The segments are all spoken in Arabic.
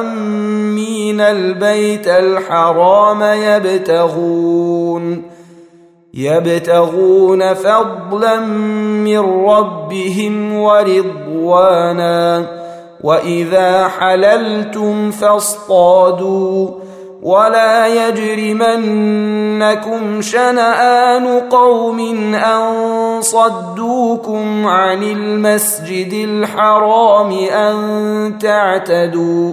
امين البيت الحرام يبتغون يبتغون فضلا من ربهم ورضوانا وإذا حللتم فاصطادوا. ولا يجرمنكم شنآن قوم أن صدوكم عن المسجد الحرام أن تعتدوا.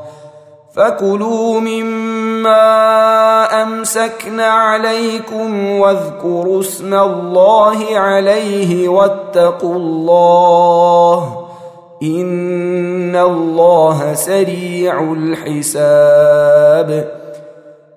فكلوا مما أمسكن عليكم واذكروا اسم الله عليه واتقوا الله إن الله سريع الحساب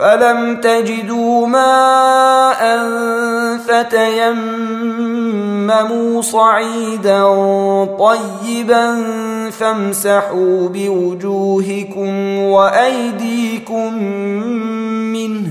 فلم تجدوا ماء فتيمموا صعيدا طيبا فامسحوا بوجوهكم وايديكم منه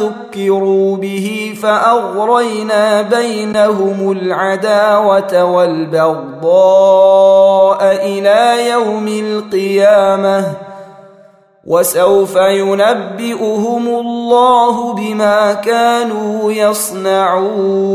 ذكروا به فأغرينا بينهم العداوة والبغضاء إلى يوم القيامة وسوف ينبئهم الله بما كانوا يصنعون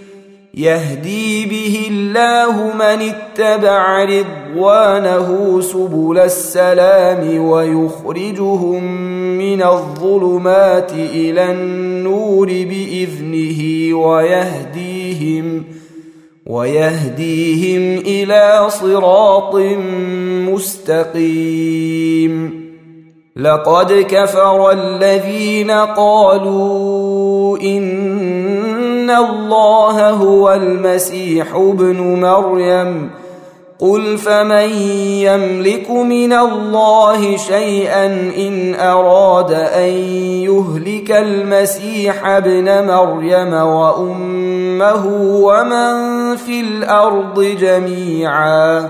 يهدي به الله من اتبع رضوانه سبل السلام ويخرجهم من الظلمات إلى النور بإذنه ويهديهم ويهديهم إلى صراط مستقيم. لقد كفر الذين قالوا إن الله هو المسيح ابن مريم. قل فمن يملك من الله شيئا ان اراد ان يهلك المسيح ابن مريم وامه ومن في الأرض جميعا.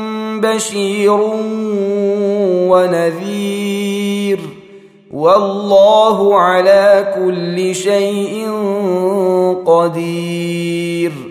بشير ونذير. والله على كل شيء قدير.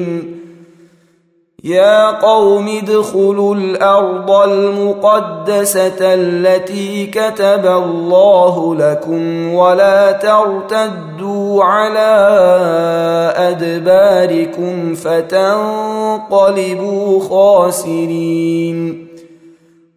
يا قوم ادخلوا الأرض المقدسة التي كتب الله لكم ولا ترتدوا على أدباركم فتنقلبوا خاسرين.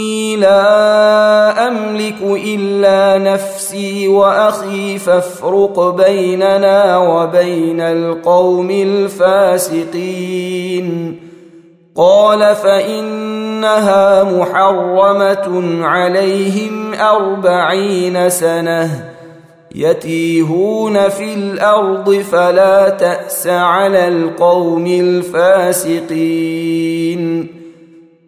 إني لا أملك إلا نفسي وأخي فافرق بيننا وبين القوم الفاسقين. قال فإنها محرمة عليهم أربعين سنة يتيهون في الأرض فلا تأس على القوم الفاسقين.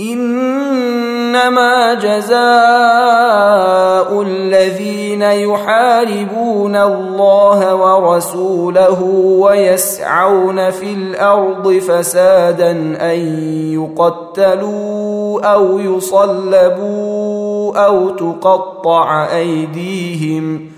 إنما جزاء الذين يحاربون الله ورسوله ويسعون في الأرض فسادا أن يقتلوا أو يصلبوا أو تقطع أيديهم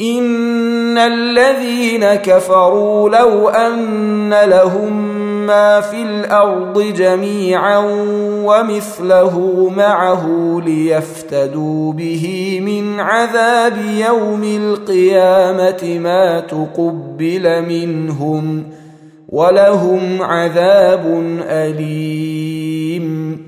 ان الذين كفروا لو ان لهم ما في الأرض جميعا ومثله معه ليفتدوا به من عذاب يوم القيامه ما تقبل منهم ولهم عذاب اليم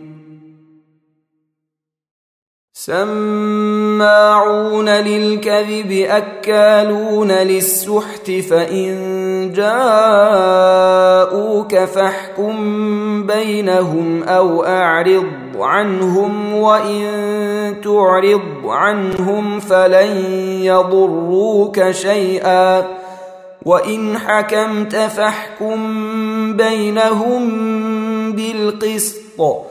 سماعون للكذب أكالون للسحت فإن جاءوك فاحكم بينهم أو أعرض عنهم وإن تعرض عنهم فلن يضروك شيئا. وإن حكمت فاحكم بينهم بالقسط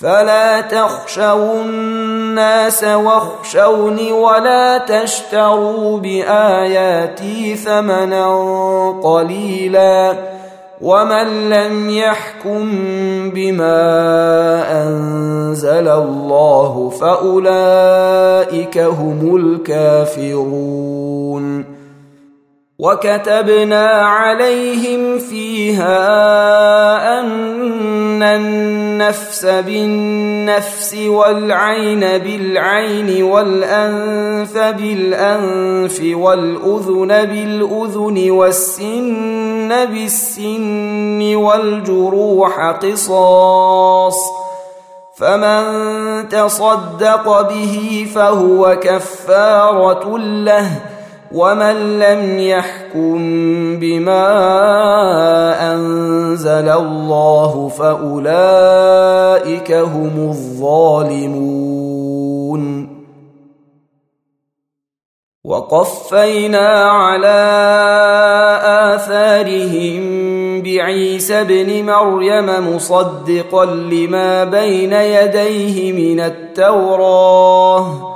فلا تخشوا الناس واخشوني ولا تشتروا بآياتي ثمنا قليلا ومن لم يحكم بما أنزل الله فأولئك هم الكافرون وكتبنا عليهم فيها ان النفس بالنفس والعين بالعين والانف بالانف والاذن بالاذن والسن بالسن والجروح قصاص فمن تصدق به فهو كفاره له ومن لم يحكم بما انزل الله فاولئك هم الظالمون وقفينا على اثارهم بعيسى ابن مريم مصدقا لما بين يديه من التوراه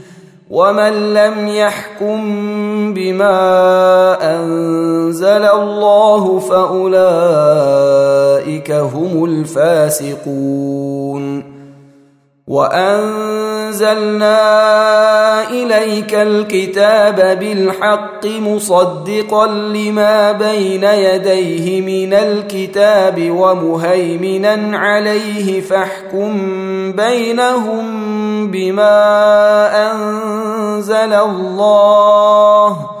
ومن لم يحكم بما انزل الله فاولئك هم الفاسقون وانزلنا إليك الكتاب بالحق مصدقا لما بين يديه من الكتاب ومهيمنا عليه فاحكم بينهم بما أنزل الله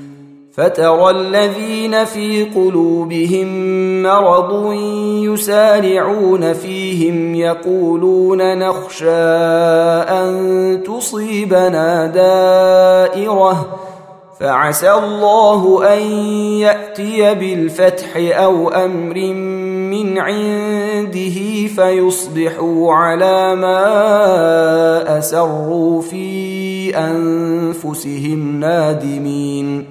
فترى الذين في قلوبهم مرض يسارعون فيهم يقولون نخشى أن تصيبنا دائرة فعسى الله أن يأتي بالفتح أو أمر من عنده فيصبحوا على ما أسروا في أنفسهم نادمين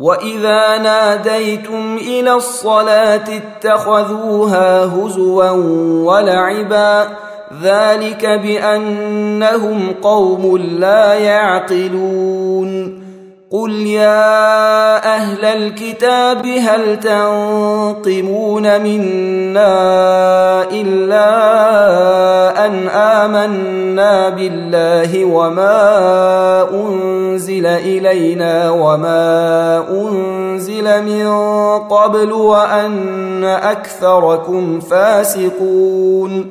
واذا ناديتم إلى الصلاه اتخذوها هزوا ولعبا ذلك بانهم قوم لا يعقلون قل يا أهل الكتاب هل تنقمون منا الا ان امنا بالله وما انزل الينا وما انزل من قبل وان اكثركم فاسقون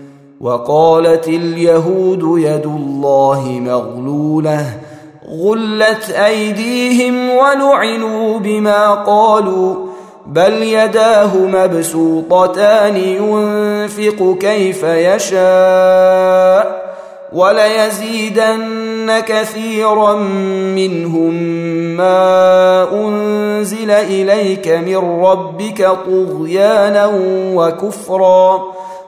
وقالت اليهود يد الله مغلولة غلت أيديهم ولعنوا بما قالوا بل يداه مبسوطتان ينفق كيف يشاء وليزيدن كثيرا منهم ما أنزل إليك من ربك طغيانا وكفرا.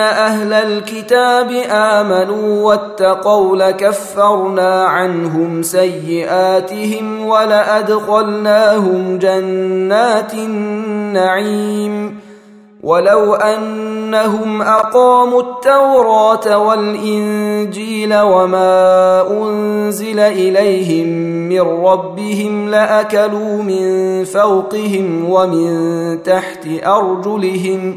أهل الكتاب امنوا واتقوا لكفرنا عنهم سيئاتهم ولادخلناهم جنات النعيم ولو انهم اقاموا التوراه والانجيل وما انزل اليهم من ربهم لاكلوا من فوقهم ومن تحت ارجلهم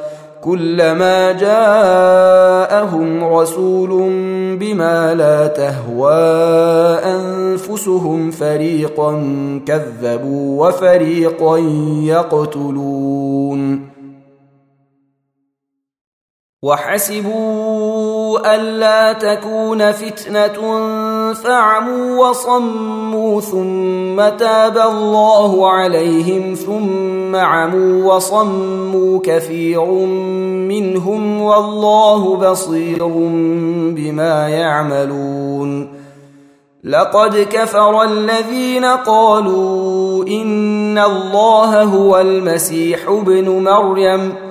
كلما جاءهم رسول بما لا تهوى أنفسهم فريقا كذبوا وفريقا يقتلون. وحسبوا ألا تكون فتنة فعموا وصموا ثم تاب الله عليهم ثم عموا وصموا كثير منهم والله بصير بما يعملون لقد كفر الذين قالوا إن الله هو المسيح ابن مريم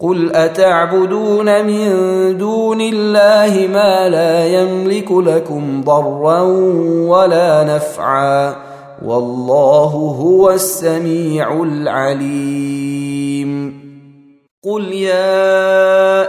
قل اتعبدون من دون الله ما لا يملك لكم ضرا ولا نفعا والله هو السميع العليم قل يا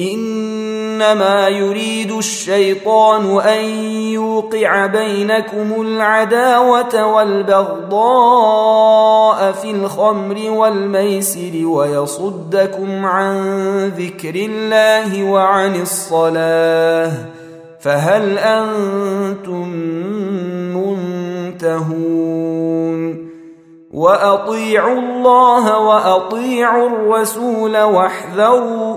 إنما يريد الشيطان أن يوقع بينكم العداوة والبغضاء في الخمر والميسر ويصدكم عن ذكر الله وعن الصلاة فهل أنتم ينتهون وأطيعوا الله وأطيعوا الرسول واحذروا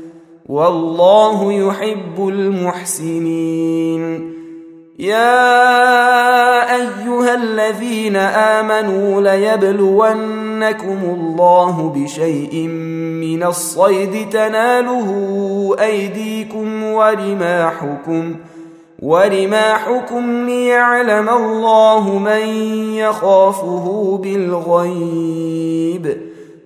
والله يحب المحسنين. يا أيها الذين آمنوا ليبلونكم الله بشيء من الصيد تناله أيديكم ورماحكم ورماحكم ليعلم الله من يخافه بالغيب.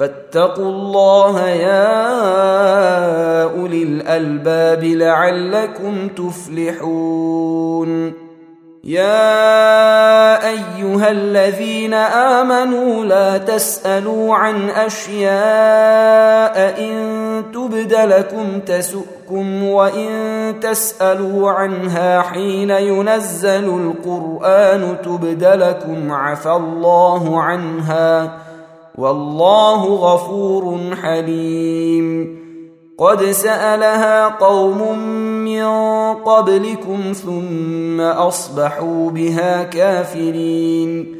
فاتقوا الله يا أولي الألباب لعلكم تفلحون. يا أيها الذين آمنوا لا تسألوا عن أشياء إن تبد لكم تسؤكم وإن تسألوا عنها حين ينزل القرآن تبد لكم عفى الله عنها. والله غفور حليم. قد سألها قوم من قبلكم ثم أصبحوا بها كافرين.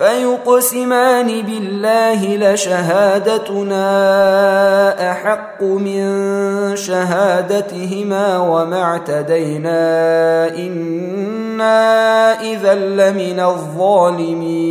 فيقسمان بالله لشهادتنا أحق من شهادتهما وما اعتدينا إنا إذا لمن الظالمين.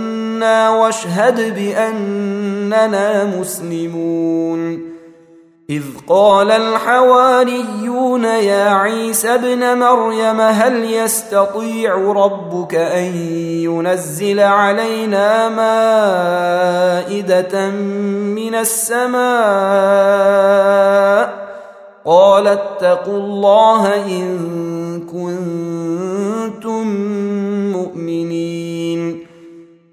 واشهد بأننا مسلمون. إذ قال الحواريون يا عيسى ابن مريم هل يستطيع ربك أن ينزل علينا مائدة من السماء؟ قال اتقوا الله إن كنتم مؤمنين.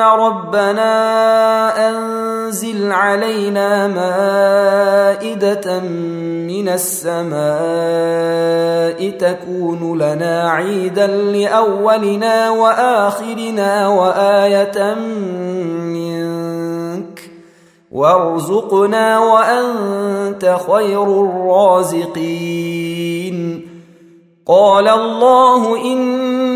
ربنا أنزل علينا مائدة من السماء تكون لنا عيدا لأولنا وآخرنا وآية منك وارزقنا وأنت خير الرازقين. قال الله اني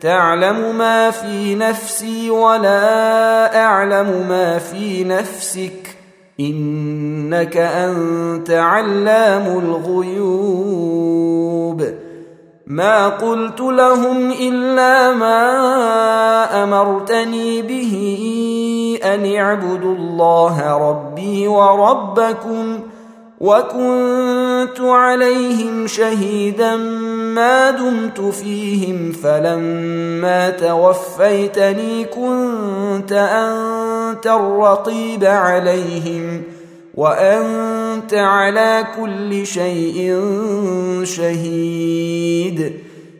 تعلم ما في نفسي ولا أعلم ما في نفسك. إنك أنت علام الغيوب. ما قلت لهم إلا ما أمرتني به أن اعبدوا الله ربي وربكم. وكنت عليهم شهيدا ما دمت فيهم فلما توفيتني كنت انت الرقيب عليهم وانت على كل شيء شهيد